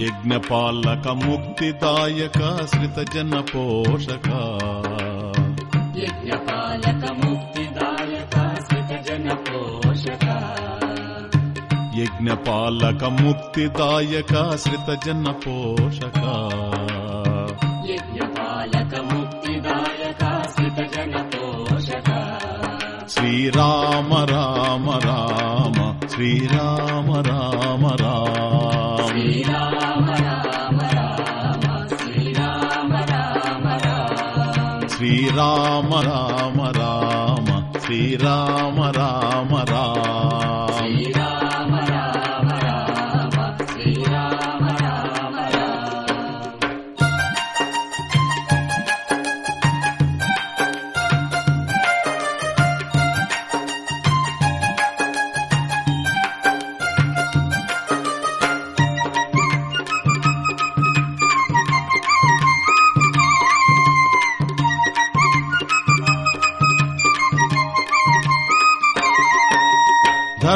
యజ్ఞపాలక ముక్తిదాయక శ్రితజన పోషక. యజ్ఞపాలక ముక్తిదాయక శ్రితజన పోషక. యజ్ఞపాలక ముక్తిదాయక శ్రితజన పోషక. యజ్ఞపాలక ముక్తిదాయక శ్రితజన పోషక. శ్రీరామ రామ రామ. శ్రీరామ రామ రామ. శ్రీరామ రామ రామ. శ్రీరామ రామ రామ.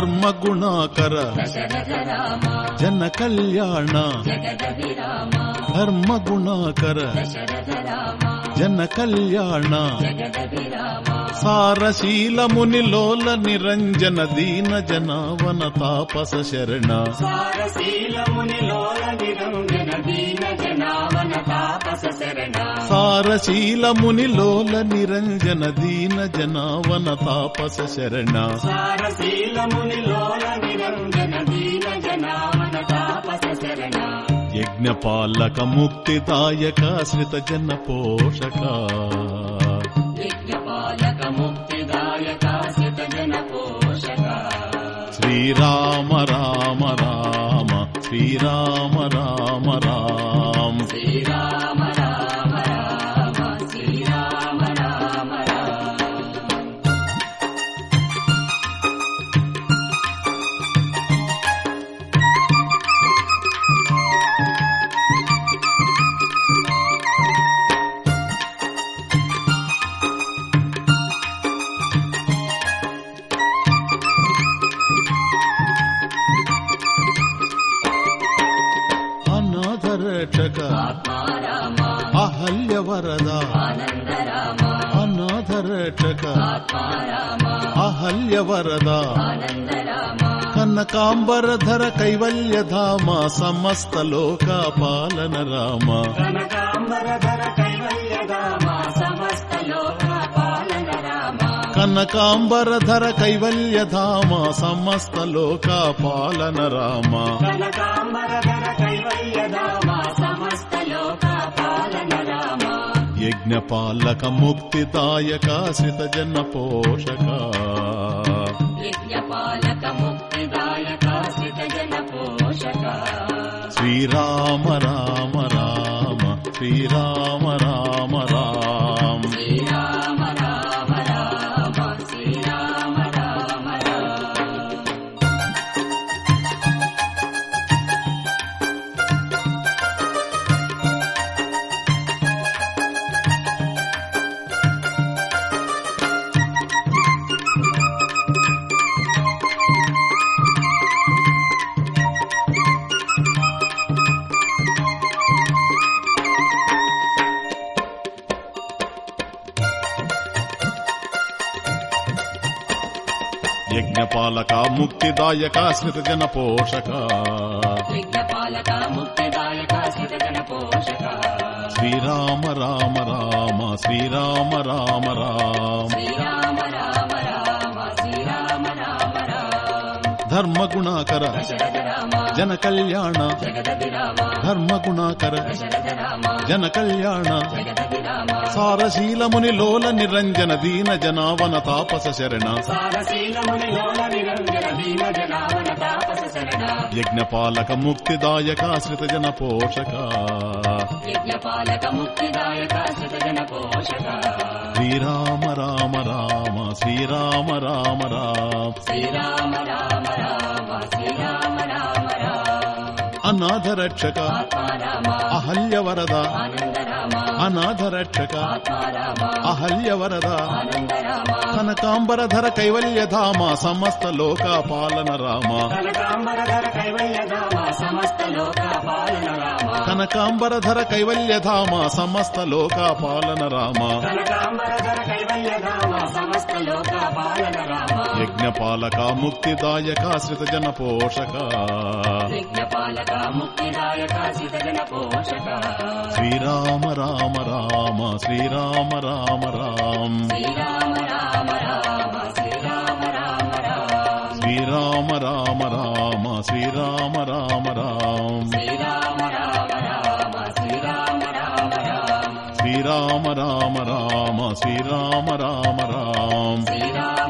धर्म गुणाकर जनकल्याण धर्म गुणाकर జన కళ్యాణ. సారశీల ముని లోల నిరంజన దీన జనావన తాపస శరణ. సారశీల ముని లోల నిరంజన దీన జనావన తాపస శరణ. సారశీల ముని లోల నిరంజన దీన జనావన తాపస శరణ. యజ్ఞపాలక ముక్తిదాయక శ్రిత జన పోషక యజ్ఞపాలక ముక్తిదాయక శత జన పోషక శ్రీరామ రామ రామ శ్రీరామ రామ. రక్షక అహల్య వరద. అనాథ రక్షక. అహల్య వరద. ఆనందరామ కనకాంబరధర కైవల్యధామ సమస్త లోక పాలన రామ. కనకాంబరధర కైవల్యధామ సమస్త లోక పాలన రామ. पालक मुक्तिदायका श्रितजनपोषकालकुक्तिदायका श्र जनपोषका श्रीराम राम राम श्रीराम యజ్ఞపాలక ముక్తిదాయక శ్రిత జన పోషక. యజ్ఞపాలక ముక్తిదాయక శ్రిత జన పోషక. శ్రీరామ రామ రామ శ్రీరామ రామ రామ. మునిలోల నిరంజన దీన జనావన జన కళ్యాణ సారశీలముని లోల నిరంజన దీన జనావన తాపస శరణ యజ్ఞపాలక ముక్తిదాయక శ్రిత జన పోషక శ్రీరామ రామ రామ శ్రీరామ రామ రామ శ్రీరామ రామ రామ वास అనాథ రక్షక అహల్య వరద అనాథ రక్షక అహల్య వరద కనకాంబరధర కైవల్యధామ సమస్త లోక పాలన రామ. కనకాంబరధర కైవల్యధామ సమస్త లోక పాలన రామ. యజ్ఞపాలక ముక్తిదాయక శ్రిత జన పోషక. ముక్తిదాయక సిద్ధజన పోషక శ్రీరామ రామ రామ శ్రీరామ రామ రామ. శ్రీరామ రామ రామ శ్రీరామ రామ రామ. శ్రీరామ రామ రామ శ్రీరామ రామ రామ. శ్రీరామ రామ రామ శ్రీరామ రామ రామ శ్రీరామ రామ రామ శ్రీరామ రామ రామ శ్రీరామ